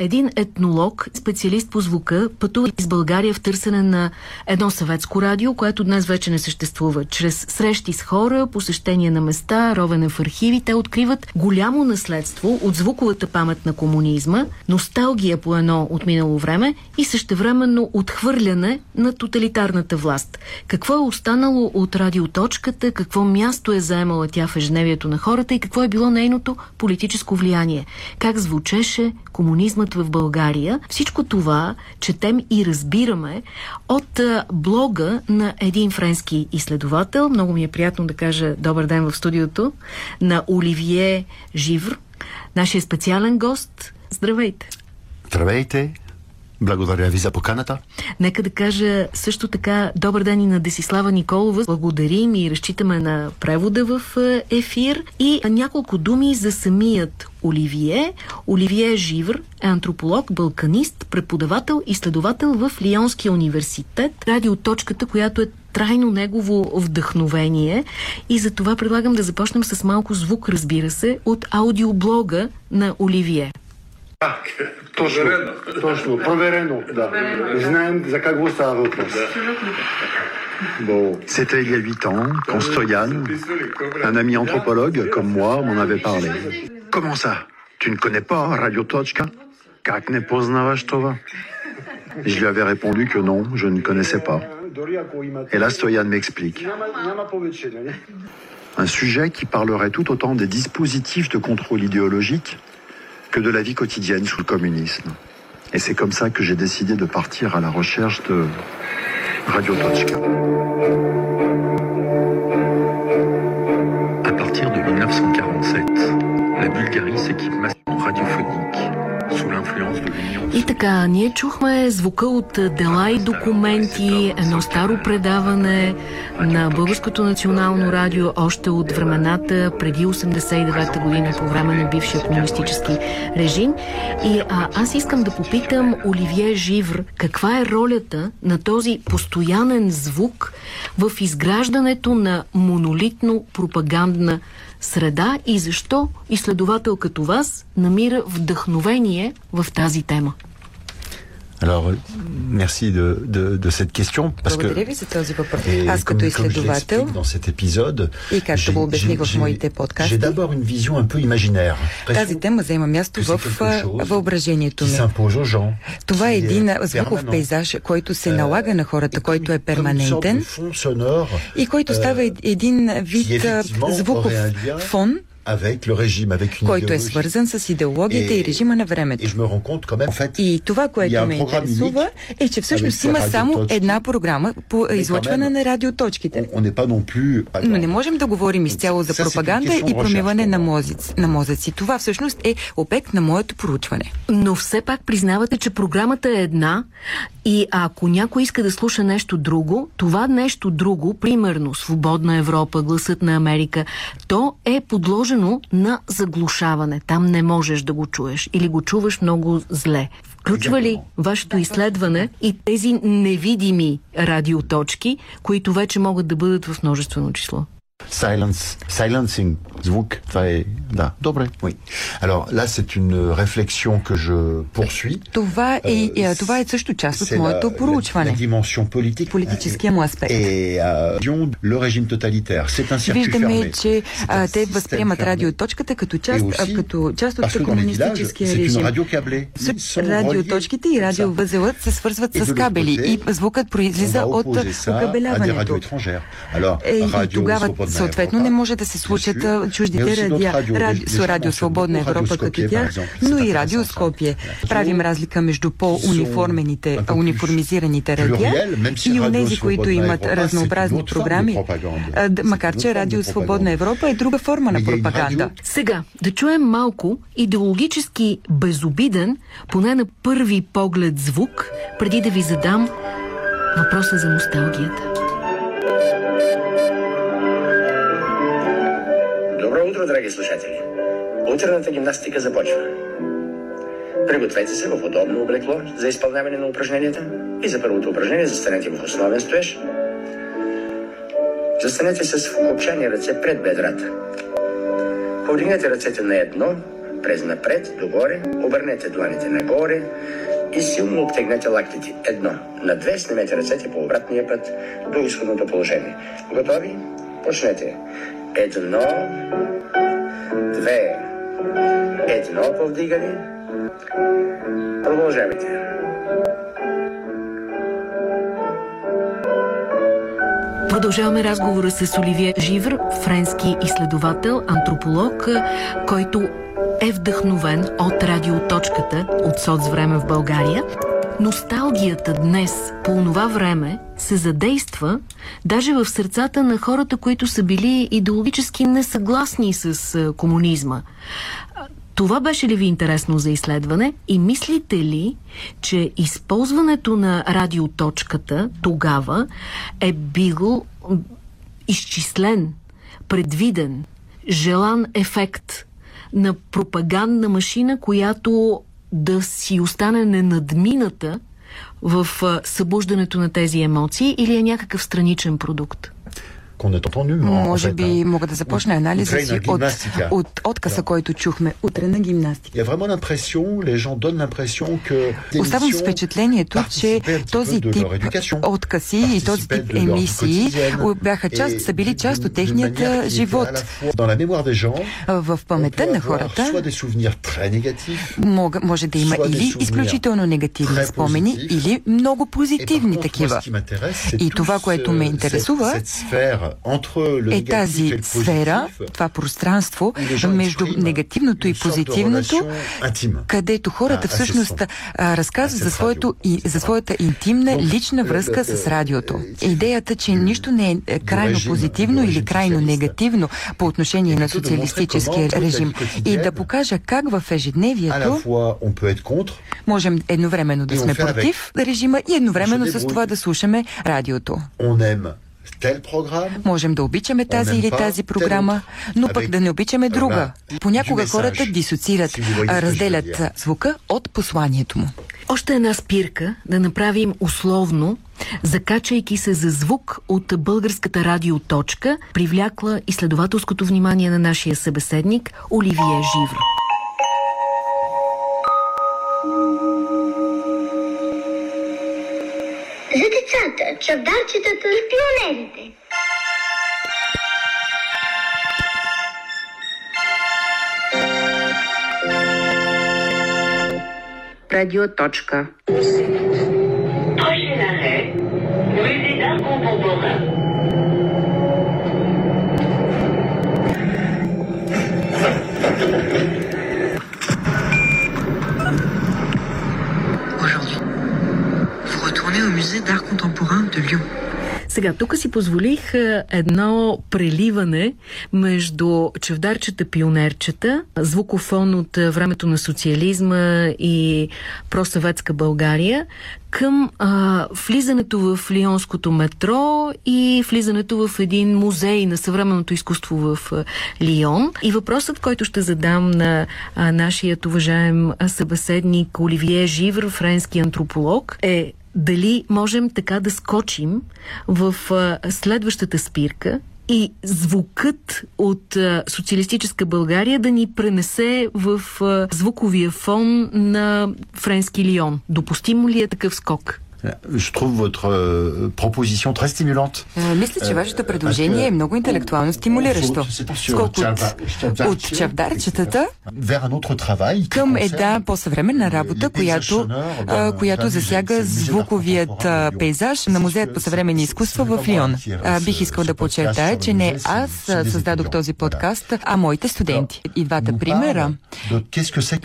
един етнолог, специалист по звука, пътува из България в търсене на едно съветско радио, което днес вече не съществува. Чрез срещи с хора, посещения на места, ровене в архиви, те откриват голямо наследство от звуковата памет на комунизма, носталгия по едно от минало време и същевременно отхвърляне на тоталитарната власт. Какво е останало от радиоточката, какво място е заемала тя в ежедневието на хората и какво е било нейното политическо влияние? Как звучеше комунизмът в България? Всичко това четем и разбираме от блога на един френски изследовател. Много ми е приятно да кажа добър ден в студиото на Оливие Живр, нашия специален гост. Здравейте! Здравейте! Благодаря ви за поканата. Нека да кажа също така добър ден и на Десислава Николова. Благодарим и разчитаме на превода в ефир. И няколко думи за самият Оливие. Оливие Живр е антрополог, балканист, преподавател и следовател в Лионския университет. Радиоточката, която е трайно негово вдъхновение и за това предлагам да започнем с малко звук, разбира се, от аудиоблога на Оливие. Так, точно, проверено. точно, проверено, да. Знаем за какво става въпрос. Bon. C'était il y a huit ans, quand Stoyan, un ami anthropologue comme moi, m'en avait parlé. Comment ça Tu ne connais pas Radio Tochka Как не познаваш това Je lui avais répondu que non, je ne connaissais pas. Et là, Stoyan m'explique. Un sujet qui parlerait tout autant des dispositifs de contrôle idéologique que de la vie quotidienne sous le communisme. Et c'est comme ça que j'ai décidé de partir à la recherche de Radio Tochka. À partir de 1947, la Bulgarie s'équipe massivement И така, ние чухме звука от дела и документи, едно старо предаване на Българското национално радио още от времената преди 89-та година по време на бившия комунистически режим. И а, аз искам да попитам Оливие Живр, каква е ролята на този постоянен звук в изграждането на монолитно пропагандна среда и защо изследовател като вас намира вдъхновение в тази тема? Alors, merci de, de, de cette question. Parce Благодаря ви за този въпрос. Аз като изследовател и както го обясних в моите подкасти, тази тема заема място в въображението ми. Това е един звуков пейзаж, който се налага на хората, който е перманентен и който става един вид звуков фон, avec le régime, avec une който е свързан с идеологията и, режима на времето. Et je me rends compte quand même, en fait, и това, което ме интересува, е, че всъщност има само една програма по излъчване на радиоточките. On, on non plus, Но не можем да говорим изцяло за пропаганда и промиване на, мозъци, на мозъци. Това всъщност е обект на моето проучване. Но все пак признавате, че програмата е една и ако някой иска да слуша нещо друго, това нещо друго, примерно Свободна Европа, Гласът на Америка, то е подложено на заглушаване. Там не можеш да го чуеш или го чуваш много зле. Включва ли вашето изследване и тези невидими радиоточки, които вече могат да бъдат в множествено число? Silence, silencing, звук, това е, да, добре, oui. Alors là, c'est une réflexion que je poursuis. Това е, euh, това е също част от моето проучване. La dimension politique. Политическия му аспект. Et euh, le régime totalitaire, c'est un circuit Виждаме, fermé. че а, те възприемат радиоточката като част, aussi, като част от комунистическия режим. Радиоточките и радиовъзелът се свързват с кабели и звукът произлиза от окабеляването. И тогава Съответно не може да се случат чуждите радиа, ради, с Радио Свободна Европа като тях, но и Радио Скопие. Правим разлика между по-униформените, униформизираните радиа и онези, които имат разнообразни програми, макар че Радио Свободна Европа е друга форма на пропаганда. Сега, да чуем малко идеологически безобиден, поне на първи поглед звук, преди да ви задам въпроса за носталгията. Утро, драги слушатели! Утренната гимнастика започва. Пригответе се в удобно облекло за изпълняване на упражненията и за първото упражнение застанете в основен стоеж. Застанете с вкопчани ръце пред бедрата. Повдигнете ръцете на едно, през напред, догоре, обърнете дланите нагоре и силно обтегнете лактите. Едно. На две снимете ръцете по обратния път до изходното положение. Готови? Почнете. Едно, две, едно повдигане. Продължавайте. Продължаваме разговора с Оливия Живр, френски изследовател, антрополог, който е вдъхновен от радиоточката от соц време в България. Носталгията днес по това време се задейства даже в сърцата на хората, които са били идеологически несъгласни с комунизма. Това беше ли ви интересно за изследване и мислите ли, че използването на радиоточката тогава е бил изчислен, предвиден, желан ефект на пропагандна машина, която да си остане ненадмината в събуждането на тези емоции или е някакъв страничен продукт? Може би мога да започна анализа си от, от откъса, който чухме. Утре на гимнастика. Оставам с впечатлението, че този тип откъси и този тип емисии бяха част, са били част от техният живот. В паметта на хората може да има или изключително негативни спомени, или много позитивни такива. И това, което ме интересува, е тази сфера, това пространство между негативното и позитивното, където хората всъщност разказват за, своето, и, за своята интимна лична връзка с радиото. Идеята, че нищо не е крайно позитивно или крайно негативно по отношение на социалистическия режим. и да покажа как в ежедневието можем едновременно да сме против режима и едновременно с това да слушаме радиото. Можем да обичаме тази или тази програма, но пък да не обичаме друга. Понякога хората дисоцират, разделят звука от посланието му. Още една спирка да направим условно, закачайки се за звук от българската радиоточка, привлякла изследователското внимание на нашия събеседник Оливия Живро. За децата, чавдарчетата пионерите. Радиоточка. Prochain arrêt, musée d'art contemporain. musée d'art contemporain de Lyon. Сега, тук си позволих едно преливане между чевдарчета-пионерчета, звукофон от времето на социализма и просъветска България, към а, влизането в Лионското метро и влизането в един музей на съвременното изкуство в а, Лион. И въпросът, който ще задам на а, нашият уважаем събеседник Оливие Живр, френски антрополог, е дали можем така да скочим в а, следващата спирка и звукът от а, социалистическа България да ни пренесе в а, звуковия фон на френски Лион. Допустимо ли е такъв скок? Je trouve votre euh, proposition très stimulante. Мисля, че вашето предложение е много интелектуално стимулиращо. Сколко от, от чавдарчетата към една по-съвременна работа, която, която засяга звуковият пейзаж на Музеят по съвременни изкуства в Лион. Бих искал да подчертая, че не аз създадох този подкаст, а моите студенти. И двата примера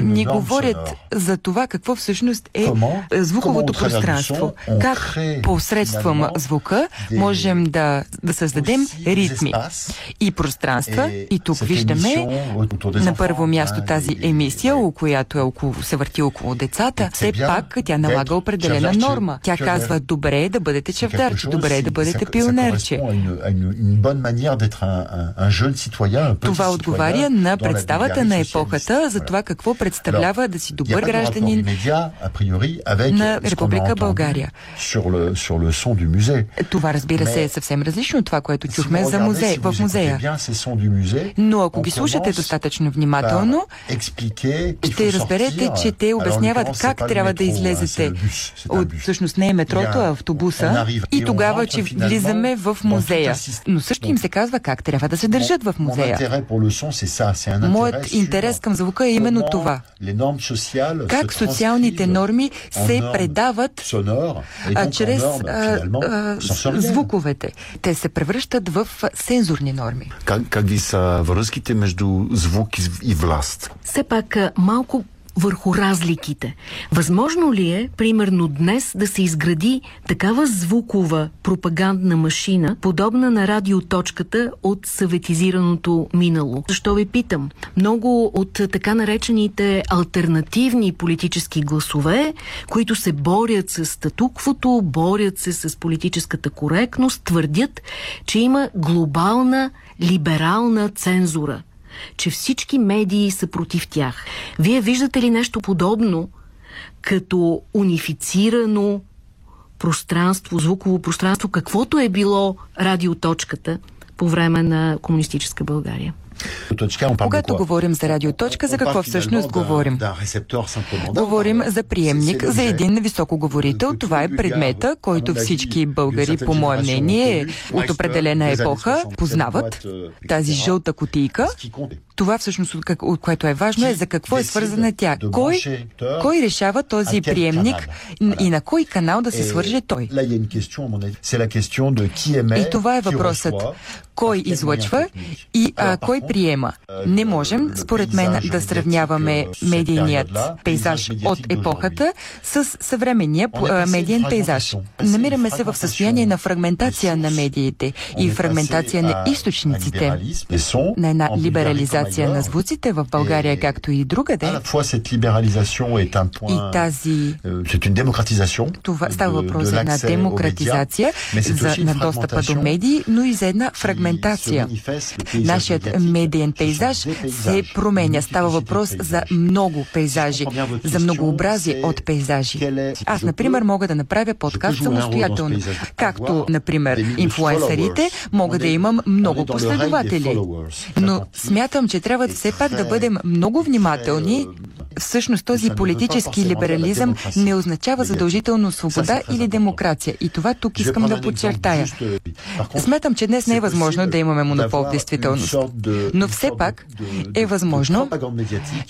ни говорят за това какво всъщност е звуковото пространство изкуство. Как посредством звука можем да, да създадем ритми и пространства. И тук виждаме на първо място тази емисия, която е около, се върти около децата. Все пак тя налага определена норма. Тя казва, добре е да бъдете чевдарче, добре е да бъдете пионерче. Това отговаря на представата на епохата за това какво представлява да си добър гражданин на Република България. България. Sur le, sur le son du musée. Това разбира се е съвсем различно от това, което чухме за музей, в музея. Но ако ги слушате достатъчно внимателно, ще разберете, че те обясняват как трябва да излезете от, всъщност не е метрото, а автобуса и тогава, че влизаме в музея. Но също им се казва как трябва да се държат в музея. Моят интерес към звука е именно това. Как социалните норми се предават а, чрез а, а, звуковете. Те се превръщат в сензорни норми. Как, как ви са връзките между звук и власт? Все пак малко върху разликите. Възможно ли е, примерно днес, да се изгради такава звукова пропагандна машина, подобна на радиоточката от съветизираното минало? Защо ви питам? Много от така наречените альтернативни политически гласове, които се борят с статуквото, борят се с политическата коректност, твърдят, че има глобална либерална цензура че всички медии са против тях. Вие виждате ли нещо подобно като унифицирано пространство, звуково пространство, каквото е било радиоточката по време на комунистическа България? Когато говорим за радиоточка, за какво всъщност говорим? Говорим за приемник, за един високоговорител. Това е предмета, който всички българи, по мое мнение, от определена епоха познават. Тази жълта котийка. Това всъщност, от което е важно, е за какво е свързана тя. Кой, кой решава този приемник и на кой канал да се свърже той? И това е въпросът. Кой излъчва и а, кой приема? Не можем, според мен, да сравняваме медийният пейзаж от епохата с съвременния медиен пейзаж. Намираме се в състояние на фрагментация на медиите и фрагментация на източниците, на една либерализация на звуците в България, както и другаде. И тази... Това става въпрос за една демократизация, за, на достъпа до медии, но и за една фрагментация. Нашият медиен пейзаж се променя. Става въпрос за много пейзажи, за многообразие от пейзажи. Аз, например, мога да направя подкаст самостоятелно. Както, например, инфлуенсърите, мога да имам много последователи. Но смятам, че трябва все пак да бъдем много внимателни Всъщност този политически либерализъм не означава задължително свобода или демокрация. И това тук искам да подчертая. Смятам, че днес не е възможно да имаме монопол в действителност. Но все пак е възможно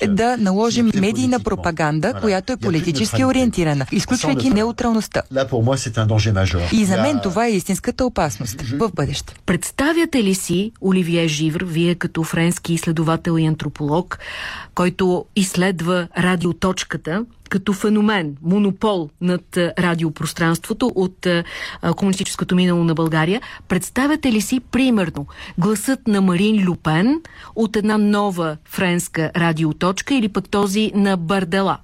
да наложим медийна пропаганда, която е политически ориентирана, изключвайки неутралността. И за мен това е истинската опасност в бъдеще. Представяте ли си Оливие Живр, вие като френски изследовател и антрополог, който изследва радиоточката, като феномен, монопол над радиопространството от комунистическото минало на България. Представяте ли си, примерно, гласът на Марин Люпен от една нова френска радиоточка или пък този на Бардела?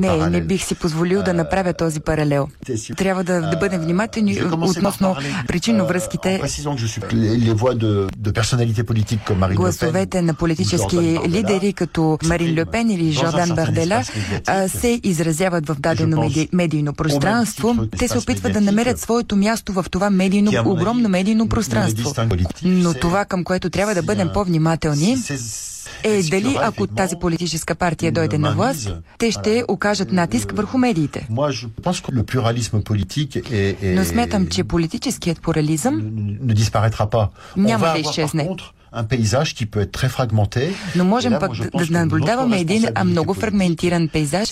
Не, не бих си позволил да направя този паралел. Трябва да, да бъдем внимателни относно причинно-връзките. Гласовете на политически лидери като Марин Люпен Лепен или Жордан Бардела се изразяват в дадено меди, медийно пространство. Те се опитват да намерят своето място в това медийно, огромно медийно пространство. Но това, към което трябва да бъдем по-внимателни, е дали ако тази политическа партия дойде на власт, те ще окажат натиск върху медиите. Но смятам, че политическият плурализъм няма да изчезне un paysage qui peut être très fragmenté. Но можем пък да наблюдаваме един много фрагментиран пейзаж.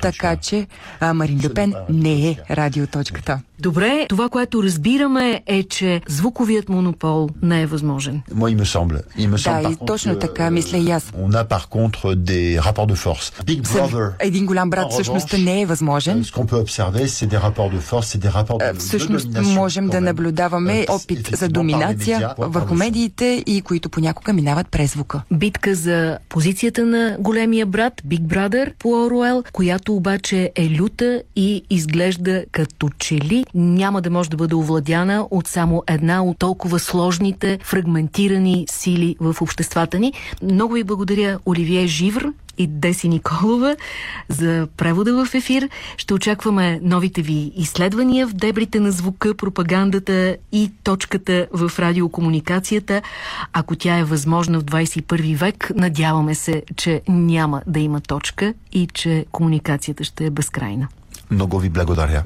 Така че Марин Люпен не е радиоточката. Добре, това, което разбираме е, че звуковият монопол не е възможен. Moi, il me semble. Il me semble, да, и точно така мисля и аз. On a par contre des rapports de force. Big Brother. Един голям брат всъщност не е възможен. Ce qu'on peut observer, c'est des rapports de force, c'est des rapports de Всъщност можем да наблюдаваме опит за доминация върху медиите и които понякога минават през звука. Битка за позицията на големия брат, Big Brother по Оруел, която обаче е люта и изглежда като че ли няма да може да бъде овладяна от само една от толкова сложните, фрагментирани сили в обществата ни. Много ви благодаря, Оливие Живр, и Деси Николова за превода в ефир. Ще очакваме новите ви изследвания в дебрите на звука, пропагандата и точката в радиокомуникацията. Ако тя е възможна в 21 век, надяваме се, че няма да има точка и че комуникацията ще е безкрайна. Много ви благодаря.